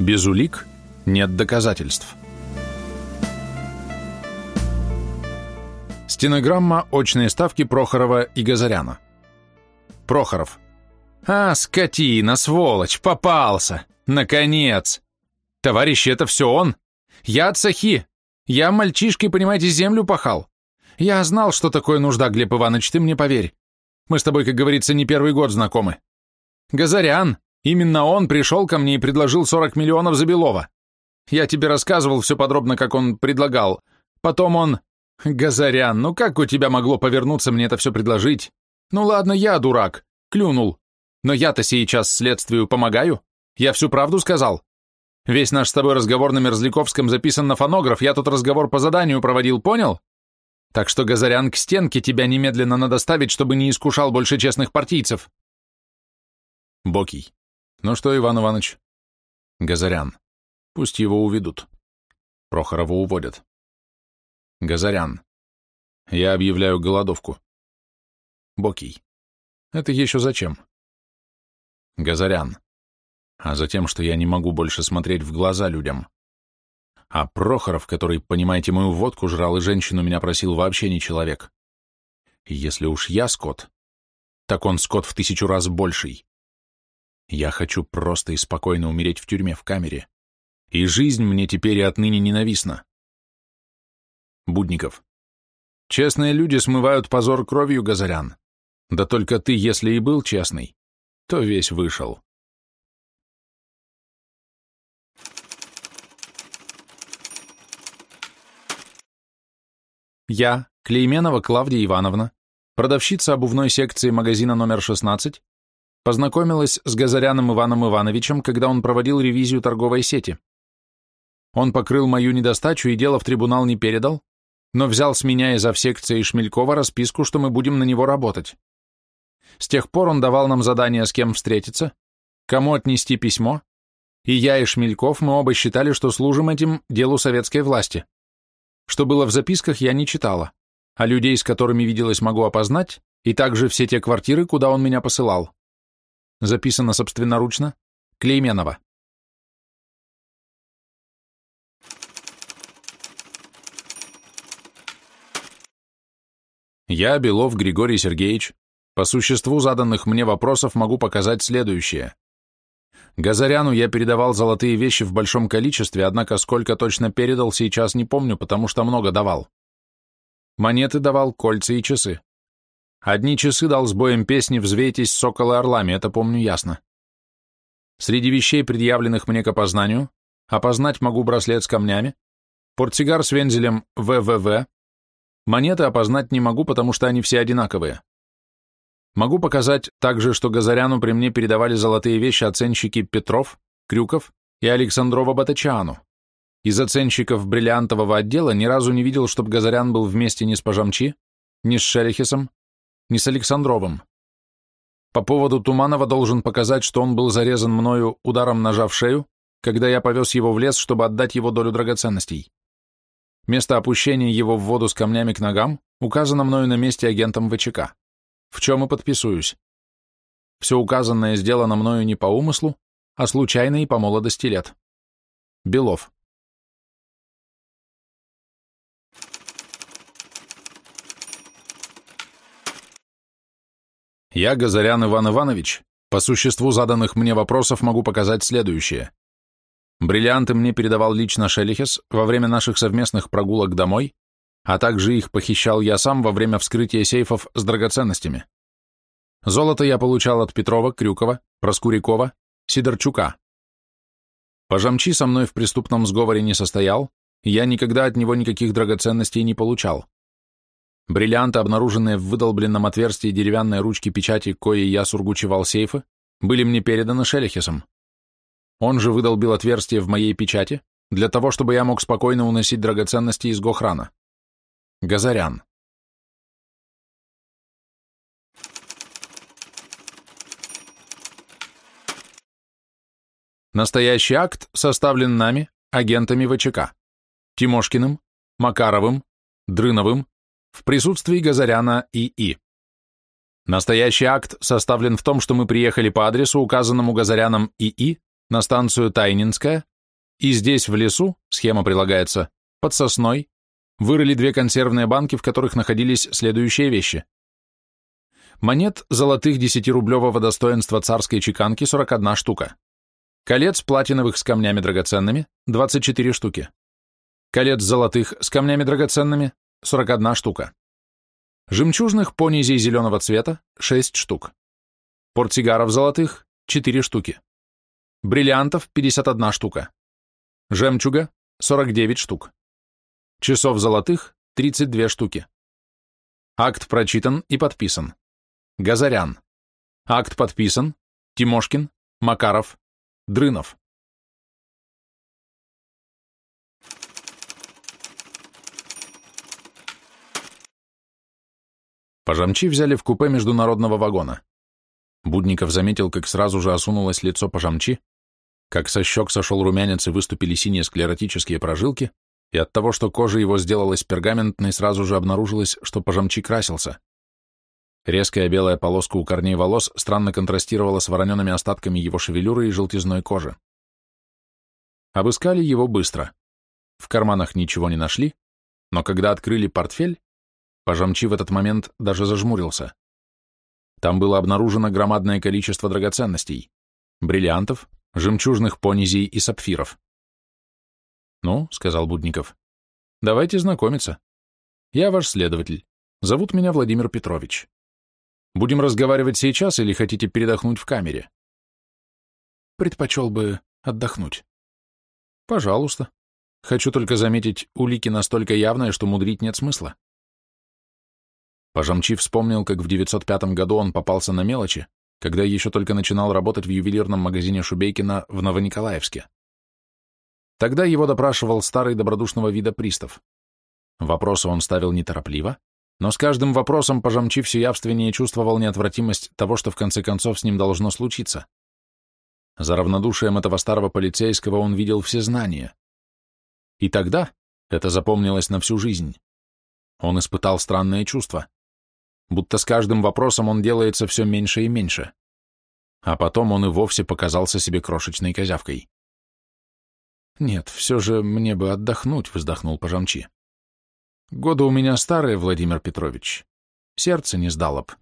Без улик нет доказательств. Стенограмма «Очные ставки Прохорова и Газаряна». Прохоров. «А, скотина, сволочь, попался! Наконец! Товарищи, это все он! Я от! Я мальчишкой, понимаете, землю пахал! Я знал, что такое нужда, Глеб Иванович, ты мне поверь! Мы с тобой, как говорится, не первый год знакомы! Газарян, Именно он пришел ко мне и предложил 40 миллионов за Белова. Я тебе рассказывал все подробно, как он предлагал. Потом он... Газарян, ну как у тебя могло повернуться мне это все предложить? Ну ладно, я дурак, клюнул. Но я-то сейчас следствию помогаю. Я всю правду сказал. Весь наш с тобой разговор на Мерзляковском записан на фонограф, я тут разговор по заданию проводил, понял? Так что, Газарян, к стенке тебя немедленно надо ставить, чтобы не искушал больше честных партийцев. Бокий. Ну что, Иван Иванович? Газарян. Пусть его уведут. Прохорова уводят. Газарян. Я объявляю голодовку. Бокий. Это еще зачем? Газарян. А затем, что я не могу больше смотреть в глаза людям. А Прохоров, который, понимаете, мою водку жрал и женщину меня просил, вообще не человек. Если уж я скот, так он скот в тысячу раз больший. Я хочу просто и спокойно умереть в тюрьме в камере. И жизнь мне теперь и отныне ненавистна. Будников. Честные люди смывают позор кровью, Газарян. Да только ты, если и был честный, то весь вышел. Я, Клейменова Клавдия Ивановна, продавщица обувной секции магазина номер 16, Познакомилась с Газаряном Иваном Ивановичем, когда он проводил ревизию торговой сети. Он покрыл мою недостачу и дело в трибунал не передал, но взял с меня из секции Шмелькова расписку, что мы будем на него работать. С тех пор он давал нам задание, с кем встретиться, кому отнести письмо, и я и Шмельков мы оба считали, что служим этим делу советской власти. Что было в записках, я не читала, а людей, с которыми виделась, могу опознать, и также все те квартиры, куда он меня посылал. Записано собственноручно. Клейменова. Я, Белов Григорий Сергеевич, по существу заданных мне вопросов могу показать следующее. Газаряну я передавал золотые вещи в большом количестве, однако сколько точно передал, сейчас не помню, потому что много давал. Монеты давал, кольца и часы. Одни часы дал с боем песни «Взвейтесь, соколы орлами», это помню ясно. Среди вещей, предъявленных мне к опознанию, опознать могу браслет с камнями, портсигар с вензелем ВВВ, монеты опознать не могу, потому что они все одинаковые. Могу показать также, что Газаряну при мне передавали золотые вещи оценщики Петров, Крюков и Александрова Батачану. Из оценщиков бриллиантового отдела ни разу не видел, чтобы Газарян был вместе ни с Пожамчи, ни с Шерехисом, не с Александровым. По поводу Туманова должен показать, что он был зарезан мною ударом ножа в шею, когда я повез его в лес, чтобы отдать его долю драгоценностей. Место опущения его в воду с камнями к ногам указано мною на месте агентом ВЧК, в чем и подписуюсь. Все указанное сделано мною не по умыслу, а случайно и по молодости лет. Белов. Я, Газарян Иван Иванович, по существу заданных мне вопросов могу показать следующее. Бриллианты мне передавал лично Шелихес во время наших совместных прогулок домой, а также их похищал я сам во время вскрытия сейфов с драгоценностями. Золото я получал от Петрова, Крюкова, Проскурякова, Сидорчука. Пожамчи со мной в преступном сговоре не состоял, я никогда от него никаких драгоценностей не получал. Бриллианты, обнаруженные в выдолбленном отверстии деревянной ручки печати, коей я сургучевал сейфы, были мне переданы Шелехесом. Он же выдолбил отверстие в моей печати для того, чтобы я мог спокойно уносить драгоценности из Гохрана. Газарян. Настоящий акт составлен нами, агентами ВЧК, Тимошкиным, Макаровым, Дрыновым, в присутствии Газаряна И.И. Настоящий акт составлен в том, что мы приехали по адресу, указанному Газаряном И.И. на станцию Тайнинская, И здесь, в лесу, схема прилагается, под сосной, вырыли две консервные банки, в которых находились следующие вещи. Монет золотых 10-рублевого достоинства царской чеканки 41 штука. Колец платиновых с камнями драгоценными 24 штуки. Колец золотых с камнями драгоценными 41 штука. Жемчужных понизей зеленого цвета 6 штук. Портсигаров золотых 4 штуки. Бриллиантов 51 штука. Жемчуга – 49 штук. Часов золотых – 32 штуки. Акт прочитан и подписан. Газарян. Акт подписан. Тимошкин, Макаров, Дрынов. Пожамчи взяли в купе международного вагона. Будников заметил, как сразу же осунулось лицо пожамчи, как со щек сошел румянец и выступили синие склеротические прожилки, и от того, что кожа его сделалась пергаментной, сразу же обнаружилось, что пожамчи красился. Резкая белая полоска у корней волос странно контрастировала с вороненными остатками его шевелюры и желтизной кожи. Обыскали его быстро. В карманах ничего не нашли, но когда открыли портфель, пожамчи в этот момент даже зажмурился. Там было обнаружено громадное количество драгоценностей, бриллиантов, жемчужных понизий и сапфиров. «Ну», — сказал Будников, — «давайте знакомиться. Я ваш следователь. Зовут меня Владимир Петрович. Будем разговаривать сейчас или хотите передохнуть в камере?» «Предпочел бы отдохнуть». «Пожалуйста. Хочу только заметить, улики настолько явные, что мудрить нет смысла». Пожамчи вспомнил, как в 905 году он попался на мелочи, когда еще только начинал работать в ювелирном магазине Шубейкина в Новониколаевске. Тогда его допрашивал старый добродушного вида пристав. Вопросы он ставил неторопливо, но с каждым вопросом пожамчи все явственнее чувствовал неотвратимость того, что в конце концов с ним должно случиться. За равнодушием этого старого полицейского он видел все знания. И тогда, это запомнилось на всю жизнь, он испытал странное чувство будто с каждым вопросом он делается все меньше и меньше. А потом он и вовсе показался себе крошечной козявкой. «Нет, все же мне бы отдохнуть», — вздохнул Пожамчи. «Годы у меня старые, Владимир Петрович. Сердце не сдало б».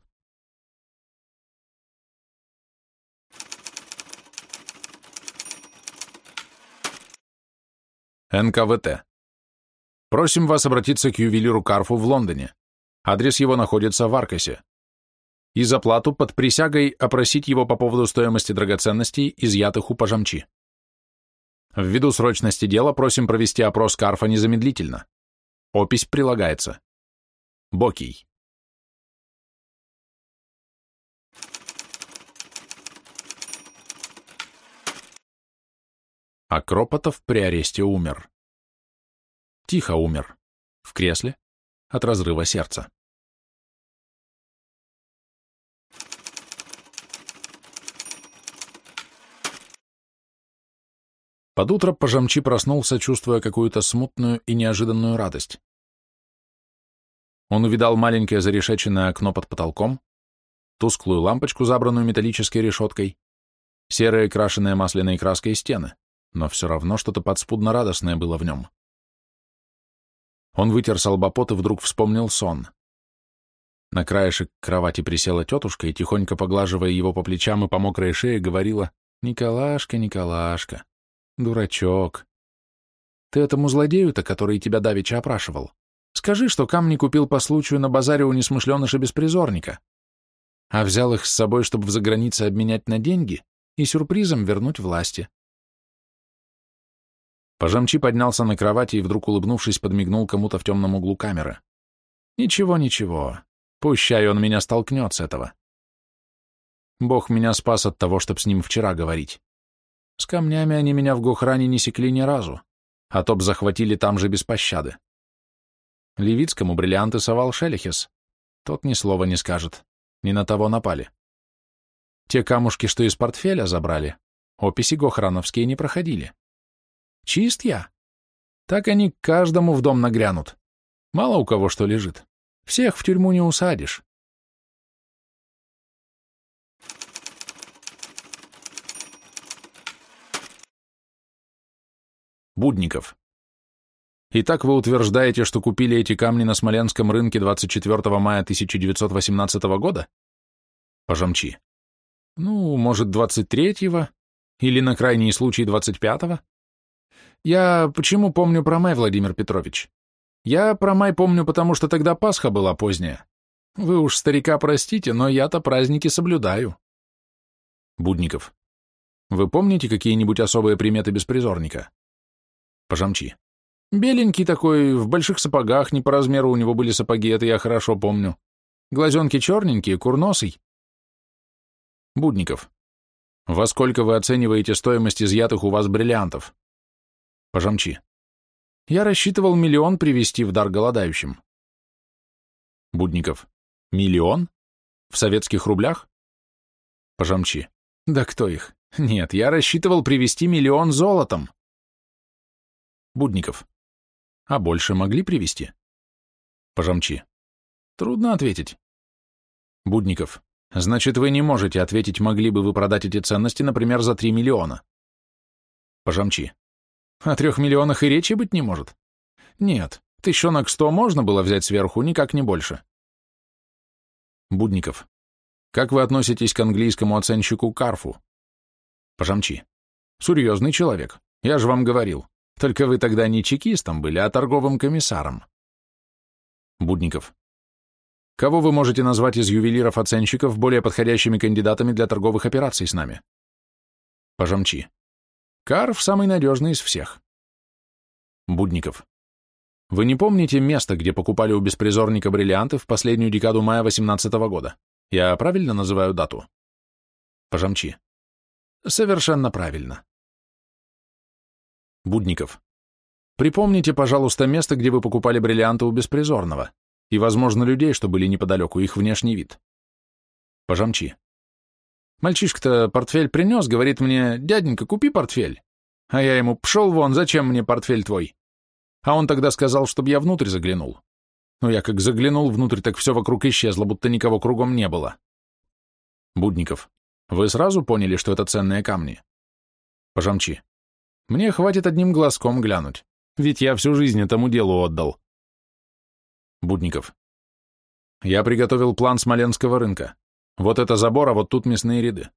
НКВТ. Просим вас обратиться к ювелиру Карфу в Лондоне. Адрес его находится в Аркасе. И за плату под присягой опросить его по поводу стоимости драгоценностей, изъятых у пожамчи. Ввиду срочности дела просим провести опрос Карфа незамедлительно. Опись прилагается. Бокий. Акропотов при аресте умер. Тихо умер. В кресле. От разрыва сердца. Под утро Пожамчи проснулся, чувствуя какую-то смутную и неожиданную радость. Он увидал маленькое зарешеченное окно под потолком, тусклую лампочку, забранную металлической решеткой, серые крашеные масляной краской стены, но все равно что-то подспудно радостное было в нем. Он вытер салбопот и вдруг вспомнил сон. На краешек кровати присела тетушка и, тихонько поглаживая его по плечам и по мокрой шее, говорила «Николашка, Николашка, Дурачок. Ты этому злодею-то, который тебя давеча опрашивал, скажи, что камни купил по случаю на базаре у несмышленыша-беспризорника, а взял их с собой, чтобы в загранице обменять на деньги и сюрпризом вернуть власти. Пожамчи поднялся на кровати и, вдруг улыбнувшись, подмигнул кому-то в темном углу камеры. «Ничего, ничего. Пущай он меня столкнет с этого. Бог меня спас от того, чтоб с ним вчера говорить. С камнями они меня в Гохране не секли ни разу, а топ захватили там же без пощады. Левицкому бриллианты совал Шелихес. Тот ни слова не скажет. Не на того напали. Те камушки, что из портфеля забрали, описи гохрановские не проходили. Чист я. Так они каждому в дом нагрянут. Мало у кого что лежит. Всех в тюрьму не усадишь. Будников. Итак, вы утверждаете, что купили эти камни на Смоленском рынке 24 мая 1918 года? Пожамчи. Ну, может, 23-го? Или на крайний случай 25-го? Я почему помню про май, Владимир Петрович? Я про май помню, потому что тогда Пасха была поздняя. Вы уж старика простите, но я-то праздники соблюдаю. Будников. Вы помните какие-нибудь особые приметы беспризорника? Пожамчи. Беленький такой, в больших сапогах, не по размеру у него были сапоги, это я хорошо помню. Глазенки черненькие, курносый. Будников. Во сколько вы оцениваете стоимость изъятых у вас бриллиантов? Пожамчи. Я рассчитывал миллион привезти в дар голодающим. Будников. Миллион? В советских рублях? Пожамчи. Да кто их? Нет, я рассчитывал привезти миллион золотом. Будников. А больше могли привезти? Пожамчи. Трудно ответить. Будников. Значит, вы не можете ответить, могли бы вы продать эти ценности, например, за 3 миллиона. Пожамчи. О трех миллионах и речи быть не может. Нет, тыщенок сто можно было взять сверху, никак не больше. Будников. Как вы относитесь к английскому оценщику Карфу? Пожамчи. Серьезный человек. Я же вам говорил. Только вы тогда не чекистом были, а торговым комиссаром. Будников. Кого вы можете назвать из ювелиров-оценщиков более подходящими кандидатами для торговых операций с нами? Пожамчи. Карф самый надежный из всех. Будников. Вы не помните место, где покупали у беспризорника бриллианты в последнюю декаду мая 18 -го года? Я правильно называю дату? Пожамчи. Совершенно правильно. Будников. Припомните, пожалуйста, место, где вы покупали бриллианты у беспризорного, и, возможно, людей, что были неподалеку, их внешний вид. Пожамчи. Мальчишка-то портфель принес, говорит мне, дяденька, купи портфель. А я ему, пшел вон, зачем мне портфель твой? А он тогда сказал, чтобы я внутрь заглянул. Но я как заглянул внутрь, так все вокруг исчезло, будто никого кругом не было. Будников. Вы сразу поняли, что это ценные камни? Пожамчи. Мне хватит одним глазком глянуть, ведь я всю жизнь этому делу отдал. Будников. Я приготовил план Смоленского рынка. Вот это забор, а вот тут мясные ряды.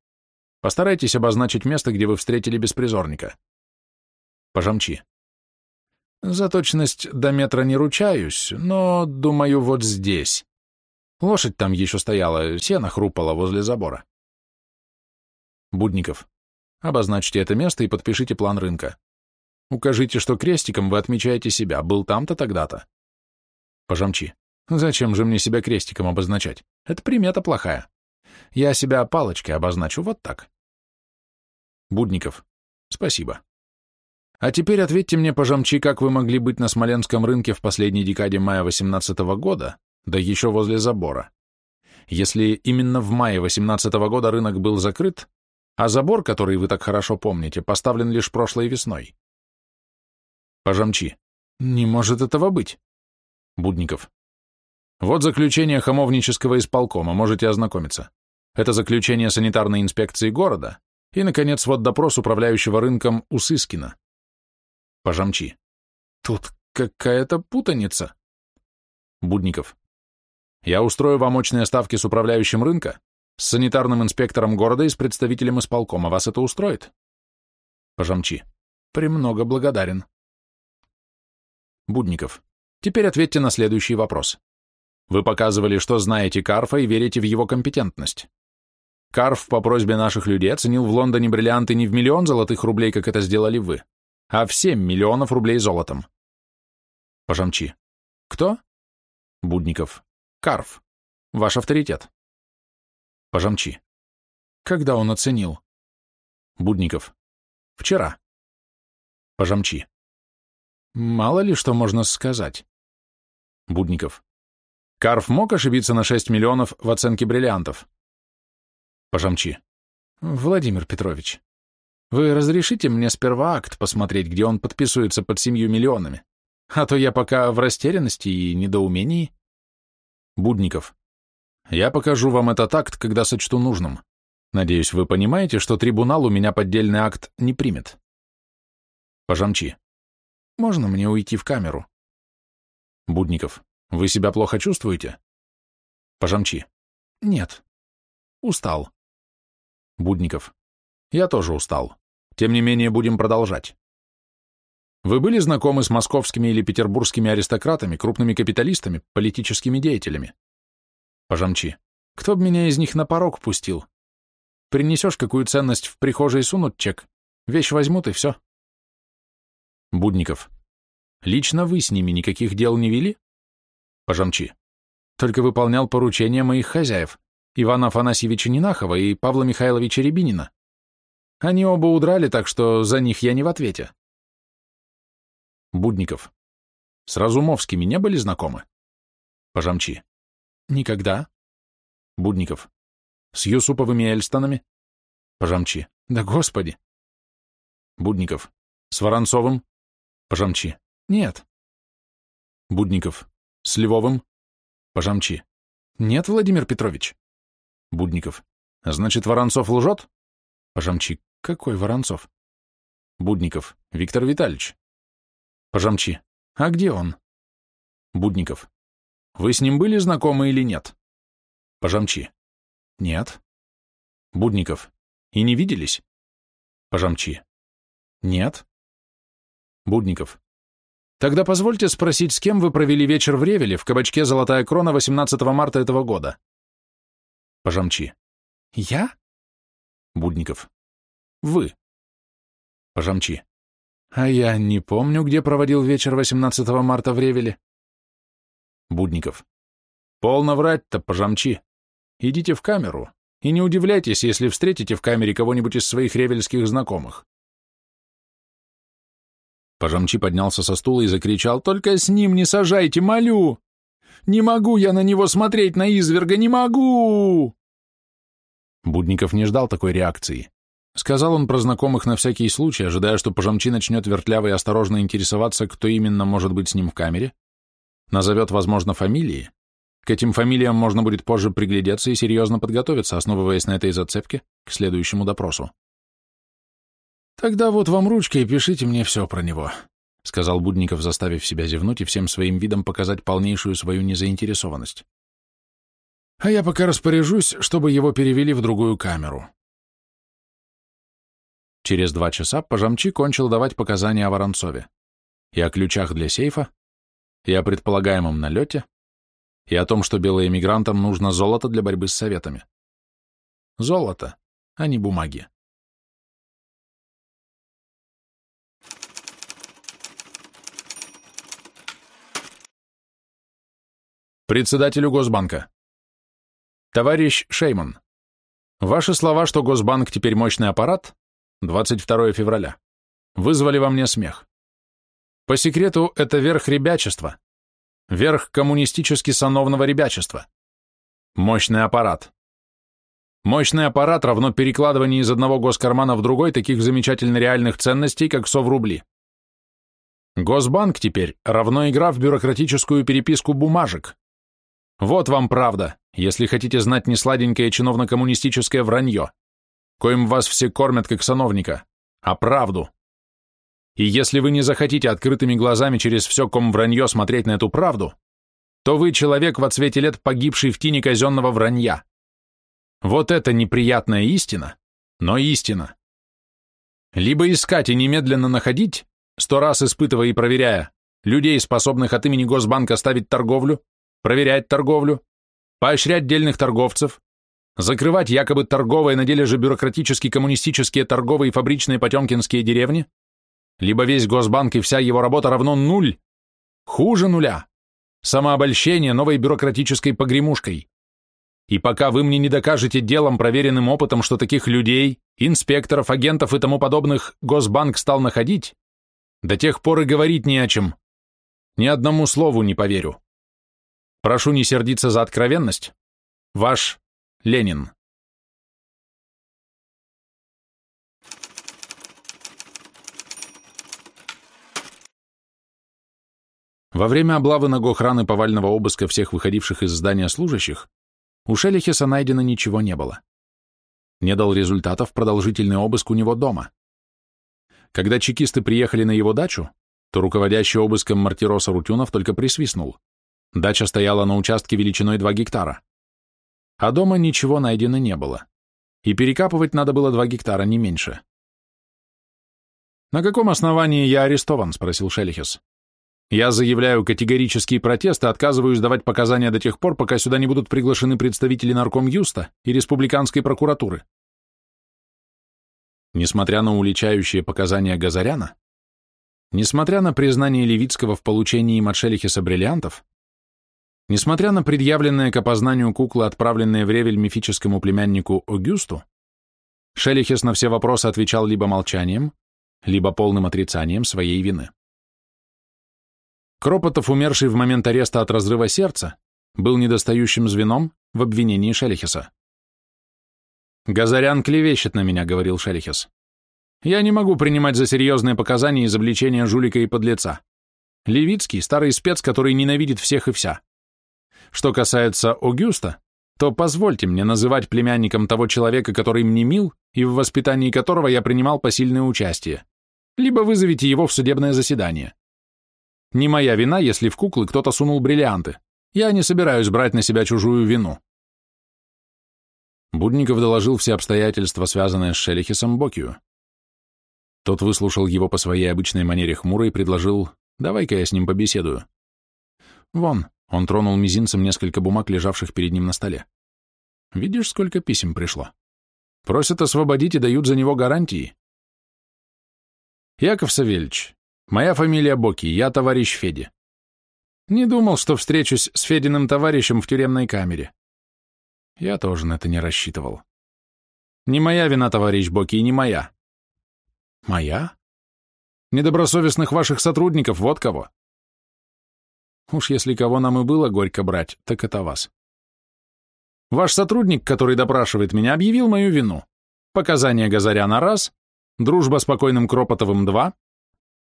Постарайтесь обозначить место, где вы встретили беспризорника. Пожамчи. За точность до метра не ручаюсь, но, думаю, вот здесь. Лошадь там еще стояла, сено хрупало возле забора. Будников. Обозначьте это место и подпишите план рынка. Укажите, что крестиком вы отмечаете себя, был там-то, тогда-то. Пожамчи. Зачем же мне себя крестиком обозначать? Это примета плохая. Я себя палочкой обозначу вот так. Будников. Спасибо. А теперь ответьте мне, пожамчи, как вы могли быть на Смоленском рынке в последней декаде мая 18 -го года, да еще возле забора. Если именно в мае 18 -го года рынок был закрыт, а забор, который вы так хорошо помните, поставлен лишь прошлой весной. Пожамчи. Не может этого быть. Будников. Вот заключение хамовнического исполкома, можете ознакомиться. Это заключение санитарной инспекции города. И, наконец, вот допрос управляющего рынком Усыскина. Пожамчи. Тут какая-то путаница. Будников. Я устрою вам очные ставки с управляющим рынка, с санитарным инспектором города и с представителем исполкома. Вас это устроит? Пожамчи. Премного благодарен. Будников. Теперь ответьте на следующий вопрос. Вы показывали, что знаете Карфа и верите в его компетентность. Карф по просьбе наших людей оценил в Лондоне бриллианты не в миллион золотых рублей, как это сделали вы, а в семь миллионов рублей золотом. Пожамчи. Кто? Будников. Карф. Ваш авторитет. Пожамчи. Когда он оценил? Будников. Вчера. Пожамчи. Мало ли что можно сказать. Будников. Карф мог ошибиться на 6 миллионов в оценке бриллиантов? Пожамчи. Владимир Петрович, вы разрешите мне сперва акт посмотреть, где он подписывается под семью миллионами? А то я пока в растерянности и недоумении. Будников. Я покажу вам этот акт, когда сочту нужным. Надеюсь, вы понимаете, что трибунал у меня поддельный акт не примет. Пожамчи. Можно мне уйти в камеру? Будников. Вы себя плохо чувствуете? Пожамчи. Нет. Устал. Будников. Я тоже устал. Тем не менее, будем продолжать. Вы были знакомы с московскими или петербургскими аристократами, крупными капиталистами, политическими деятелями? Пожамчи. Кто бы меня из них на порог пустил? Принесешь какую ценность в прихожей сунут чек, вещь возьмут и все. Будников. Лично вы с ними никаких дел не вели? Пожамчи. Только выполнял поручения моих хозяев, Ивана Афанасьевича Нинахова и Павла Михайловича Рябинина. Они оба удрали, так что за них я не в ответе. Будников. С Разумовскими не были знакомы? Пожамчи. Никогда. Будников. С Юсуповыми Эльстонами? Пожамчи. Да господи. Будников. С Воронцовым? Пожамчи. Нет. Будников. С Львовым? Пожамчи. Нет, Владимир Петрович. Будников. Значит, Воронцов лжет? Пожамчи. Какой Воронцов? Будников. Виктор Витальевич. Пожамчи. А где он? Будников. Вы с ним были знакомы или нет? Пожамчи. Нет. Будников. И не виделись? Пожамчи. Нет. Будников. Тогда позвольте спросить, с кем вы провели вечер в Ревеле в кабачке «Золотая крона» 18 марта этого года? Пожамчи. Я? Будников. Вы. Пожамчи. А я не помню, где проводил вечер 18 марта в Ревеле. Будников. Полно врать-то, пожамчи. Идите в камеру и не удивляйтесь, если встретите в камере кого-нибудь из своих ревельских знакомых. Пожамчи поднялся со стула и закричал, «Только с ним не сажайте, молю! Не могу я на него смотреть, на изверга, не могу!» Будников не ждал такой реакции. Сказал он про знакомых на всякий случай, ожидая, что Пожамчи начнет вертляво и осторожно интересоваться, кто именно может быть с ним в камере, назовет, возможно, фамилии, к этим фамилиям можно будет позже приглядеться и серьезно подготовиться, основываясь на этой зацепке, к следующему допросу. «Тогда вот вам ручка и пишите мне все про него», — сказал Будников, заставив себя зевнуть и всем своим видом показать полнейшую свою незаинтересованность. «А я пока распоряжусь, чтобы его перевели в другую камеру». Через два часа Пожамчи кончил давать показания о Воронцове и о ключах для сейфа, и о предполагаемом налете, и о том, что белоэмигрантам нужно золото для борьбы с советами. Золото, а не бумаги. Председателю Госбанка. Товарищ Шейман, ваши слова, что Госбанк теперь мощный аппарат, 22 февраля, вызвали во мне смех. По секрету, это верх ребячества, верх коммунистически-сановного ребячества. Мощный аппарат. Мощный аппарат равно перекладыванию из одного госкармана в другой таких замечательно реальных ценностей, как соврубли. Госбанк теперь равно игра в бюрократическую переписку бумажек. Вот вам правда, если хотите знать несладенькое чиновно-коммунистическое вранье, коим вас все кормят как сановника, а правду. И если вы не захотите открытыми глазами через все ком-вранье смотреть на эту правду, то вы человек во цвете лет, погибший в тени казенного вранья. Вот это неприятная истина, но истина. Либо искать и немедленно находить, сто раз испытывая и проверяя, людей, способных от имени Госбанка ставить торговлю, проверять торговлю, поощрять дельных торговцев, закрывать якобы торговые, на деле же бюрократически коммунистические торговые и фабричные потемкинские деревни, либо весь Госбанк и вся его работа равно нуль, хуже нуля, самообольщение новой бюрократической погремушкой. И пока вы мне не докажете делом, проверенным опытом, что таких людей, инспекторов, агентов и тому подобных Госбанк стал находить, до тех пор и говорить не о чем. Ни одному слову не поверю. Прошу не сердиться за откровенность. Ваш Ленин. Во время облавы на Гохран и повального обыска всех выходивших из здания служащих, у Шелихеса найдено ничего не было. Не дал результатов продолжительный обыск у него дома. Когда чекисты приехали на его дачу, то руководящий обыском Мартироса Рутюнов только присвистнул. Дача стояла на участке величиной 2 гектара. А дома ничего найдено не было. И перекапывать надо было 2 гектара, не меньше. «На каком основании я арестован?» — спросил Шелихес. «Я заявляю категорический протест и отказываюсь давать показания до тех пор, пока сюда не будут приглашены представители нарком Юста и республиканской прокуратуры». Несмотря на уличающие показания Газаряна, несмотря на признание Левицкого в получении от Шелихеса бриллиантов, несмотря на предъявленное к опознанию куклы, отправленные в Ревель мифическому племяннику Огюсту, Шелихес на все вопросы отвечал либо молчанием, либо полным отрицанием своей вины. Кропотов, умерший в момент ареста от разрыва сердца, был недостающим звеном в обвинении Шелихеса. «Газарян клевещет на меня», — говорил Шелихес. «Я не могу принимать за серьезные показания изобличения жулика и подлеца. Левицкий — старый спец, который ненавидит всех и вся. Что касается Огюста, то позвольте мне называть племянником того человека, который мне мил и в воспитании которого я принимал посильное участие либо вызовите его в судебное заседание. Не моя вина, если в куклы кто-то сунул бриллианты. Я не собираюсь брать на себя чужую вину. Будников доложил все обстоятельства, связанные с Шелихисом Бокию. Тот выслушал его по своей обычной манере хмуро и предложил, давай-ка я с ним побеседую. Вон, он тронул мизинцем несколько бумаг, лежавших перед ним на столе. Видишь, сколько писем пришло? Просят освободить и дают за него гарантии. Яков Савельевич, моя фамилия Боки, я товарищ Феди. Не думал, что встречусь с Фединым товарищем в тюремной камере. Я тоже на это не рассчитывал. Не моя вина, товарищ Боки, не моя. Моя? Недобросовестных ваших сотрудников, вот кого. Уж если кого нам и было горько брать, так это вас. Ваш сотрудник, который допрашивает меня, объявил мою вину. Показания Газаряна раз, Дружба с покойным Кропотовым 2,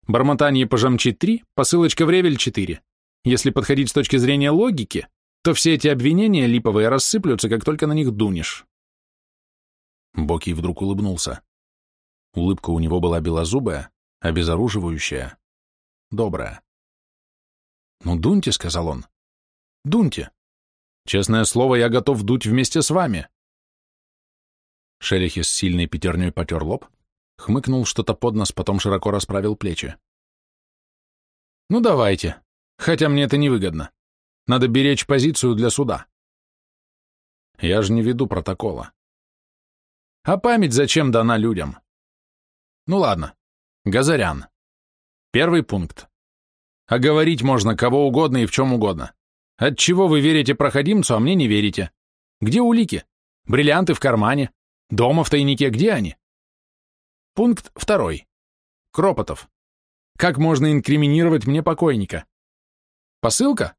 бормотание по 3, посылочка в Ревель 4. Если подходить с точки зрения логики, то все эти обвинения липовые рассыплются, как только на них дунешь. Боки вдруг улыбнулся. Улыбка у него была белозубая, обезоруживающая, добрая. «Ну, дуньте», — сказал он. «Дуньте. Честное слово, я готов дуть вместе с вами». Шелихи с сильной пятерней потер лоб, Хмыкнул что-то под нос, потом широко расправил плечи. «Ну давайте, хотя мне это невыгодно. Надо беречь позицию для суда». «Я же не веду протокола». «А память зачем дана людям?» «Ну ладно, Газарян. Первый пункт. А говорить можно кого угодно и в чем угодно. Отчего вы верите проходимцу, а мне не верите? Где улики? Бриллианты в кармане? Дома в тайнике, где они? Пункт второй. Кропотов. Как можно инкриминировать мне покойника? Посылка?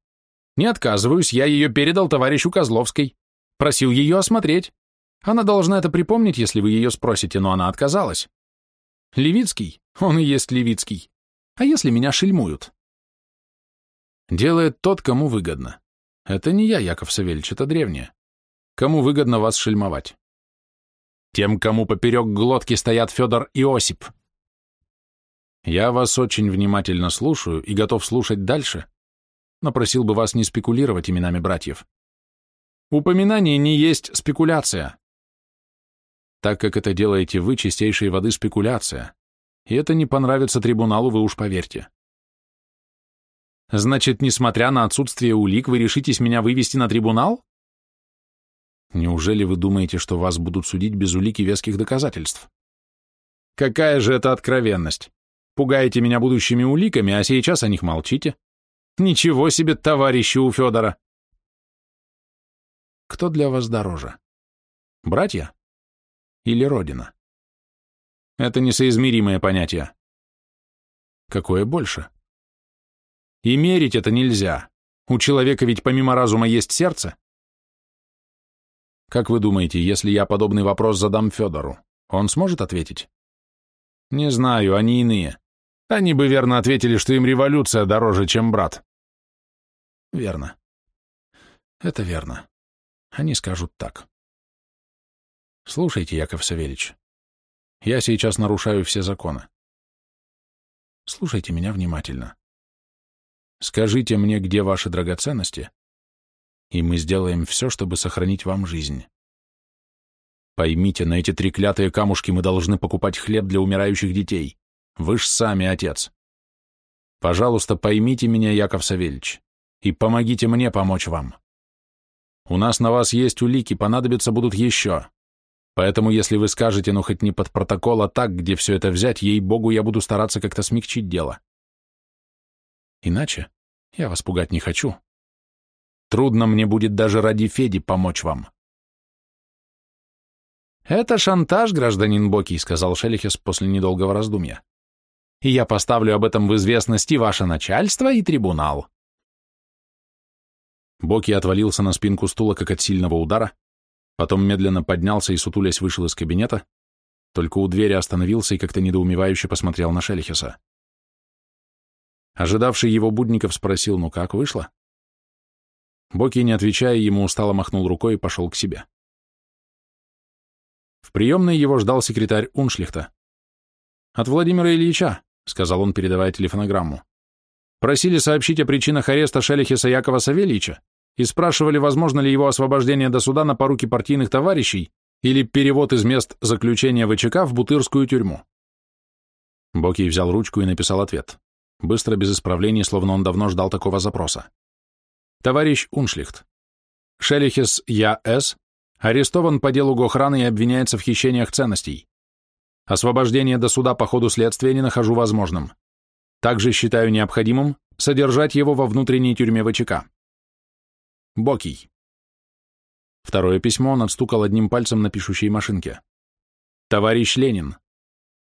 Не отказываюсь, я ее передал товарищу Козловской. Просил ее осмотреть. Она должна это припомнить, если вы ее спросите, но она отказалась. Левицкий? Он и есть Левицкий. А если меня шельмуют? Делает тот, кому выгодно. Это не я, Яков Савельевич, это древнее. Кому выгодно вас шельмовать? Тем, кому поперек глотки стоят Федор и Осип. Я вас очень внимательно слушаю и готов слушать дальше, но просил бы вас не спекулировать именами братьев. Упоминание не есть спекуляция. Так как это делаете вы, чистейшей воды спекуляция. И это не понравится трибуналу, вы уж поверьте. Значит, несмотря на отсутствие улик, вы решитесь меня вывести на трибунал? Неужели вы думаете, что вас будут судить без улики веских доказательств? Какая же это откровенность? Пугаете меня будущими уликами, а сейчас о них молчите? Ничего себе, товарищи у Федора! Кто для вас дороже? Братья? Или Родина? Это несоизмеримые понятия. Какое больше? И мерить это нельзя. У человека ведь помимо разума есть сердце, как вы думаете, если я подобный вопрос задам Федору, он сможет ответить? Не знаю, они иные. Они бы верно ответили, что им революция дороже, чем брат. Верно. Это верно. Они скажут так. Слушайте, Яков Савельич, я сейчас нарушаю все законы. слушайте меня внимательно. Скажите мне, где ваши драгоценности, и мы сделаем все, чтобы сохранить вам жизнь. Поймите, на эти треклятые камушки мы должны покупать хлеб для умирающих детей. Вы ж сами отец. Пожалуйста, поймите меня, Яков Савельич, и помогите мне помочь вам. У нас на вас есть улики, понадобятся будут еще. Поэтому, если вы скажете, ну хоть не под протокол, а так, где все это взять, ей-богу, я буду стараться как-то смягчить дело. Иначе я вас пугать не хочу. Трудно мне будет даже ради Феди помочь вам. «Это шантаж, гражданин Боки», — сказал Шелихес после недолгого раздумья. «И я поставлю об этом в известность и ваше начальство, и трибунал». Боки отвалился на спинку стула, как от сильного удара, потом медленно поднялся и, сутулясь, вышел из кабинета, только у двери остановился и как-то недоумевающе посмотрел на Шелихеса. Ожидавший его Будников спросил, ну как вышло? Боки, не отвечая, ему устало махнул рукой и пошел к себе. В приемной его ждал секретарь Уншлихта. «От Владимира Ильича», — сказал он, передавая телефонограмму. «Просили сообщить о причинах ареста Шелихеса Якова Савельича и спрашивали, возможно ли его освобождение до суда на поруки партийных товарищей или перевод из мест заключения ВЧК в Бутырскую тюрьму». Боки взял ручку и написал ответ. Быстро, без исправлений, словно он давно ждал такого запроса. «Товарищ Уншлихт, Шелихес Я.С. арестован по делу Гохрана и обвиняется в хищениях ценностей. Освобождение до суда по ходу следствия не нахожу возможным. Также считаю необходимым содержать его во внутренней тюрьме ВЧК. Бокий. Второе письмо он отстукал одним пальцем на пишущей машинке. Товарищ Ленин,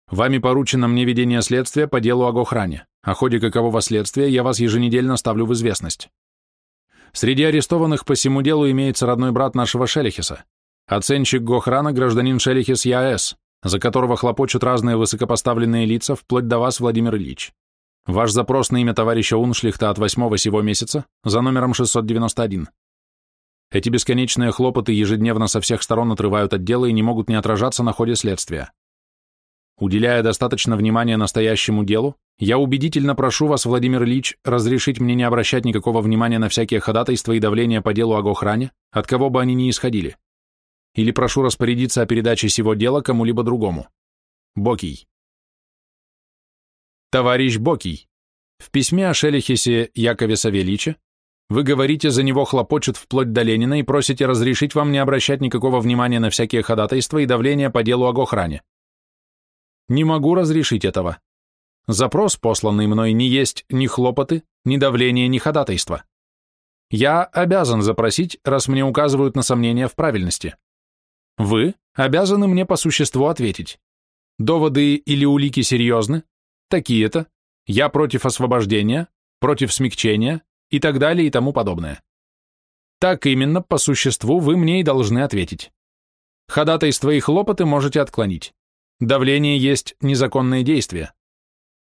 вами поручено мне ведение следствия по делу о Гохране. О ходе какового следствия я вас еженедельно ставлю в известность. Среди арестованных по всему делу имеется родной брат нашего Шелихеса, оценщик Гохрана, гражданин Шелихес ЯС, за которого хлопочут разные высокопоставленные лица, вплоть до вас, Владимир Ильич. Ваш запрос на имя товарища Уншлихта от 8 сего месяца за номером 691. Эти бесконечные хлопоты ежедневно со всех сторон отрывают от дела и не могут не отражаться на ходе следствия. Уделяя достаточно внимания настоящему делу, я убедительно прошу вас, Владимир Ильич, разрешить мне не обращать никакого внимания на всякие ходатайства и давления по делу о Гохране, от кого бы они ни исходили. Или прошу распорядиться о передаче сего дела кому-либо другому. Бокий. Товарищ Бокий, в письме о Шелихесе Якове Савельиче вы говорите, за него хлопочут вплоть до Ленина и просите разрешить вам не обращать никакого внимания на всякие ходатайства и давления по делу о Гохране. Не могу разрешить этого. Запрос, посланный мной, не есть ни хлопоты, ни давление, ни ходатайство. Я обязан запросить, раз мне указывают на сомнения в правильности. Вы обязаны мне по существу ответить. Доводы или улики серьезны? Такие-то. Я против освобождения, против смягчения и так далее и тому подобное. Так именно, по существу, вы мне и должны ответить. Ходатайство и хлопоты можете отклонить. Давление есть незаконное действие.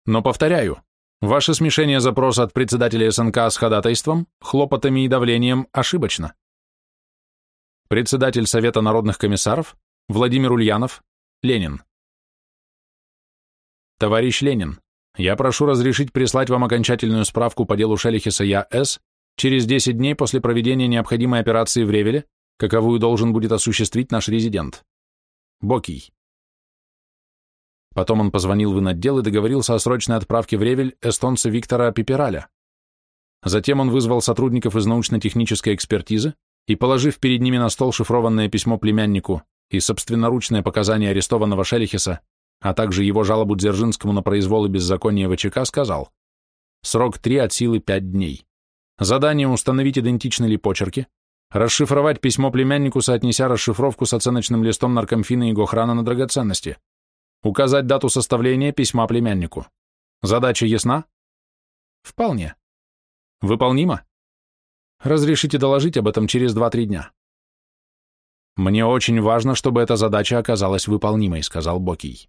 Но повторяю, ваше смешение запроса от председателя СНК с ходатайством, хлопотами и давлением ошибочно. Председатель Совета народных комиссаров Владимир Ульянов, Ленин. Товарищ Ленин, я прошу разрешить прислать вам окончательную справку по делу Шелихеса Я.С. через 10 дней после проведения необходимой операции в Ревеле, каковую должен будет осуществить наш резидент. Бокий. Потом он позвонил в инотдел и договорился о срочной отправке в Ревель эстонца Виктора Пипераля. Затем он вызвал сотрудников из научно-технической экспертизы и, положив перед ними на стол шифрованное письмо племяннику и собственноручное показание арестованного Шелихеса, а также его жалобу Дзержинскому на произвол и беззаконие ВЧК, сказал «Срок три от силы пять дней. Задание установить идентичны ли почерки, расшифровать письмо племяннику, соотнеся расшифровку с оценочным листом наркомфина и гохрана на драгоценности, Указать дату составления письма племяннику. Задача ясна? Вполне. Выполнимо? Разрешите доложить об этом через 2-3 дня. Мне очень важно, чтобы эта задача оказалась выполнимой, сказал Бокий.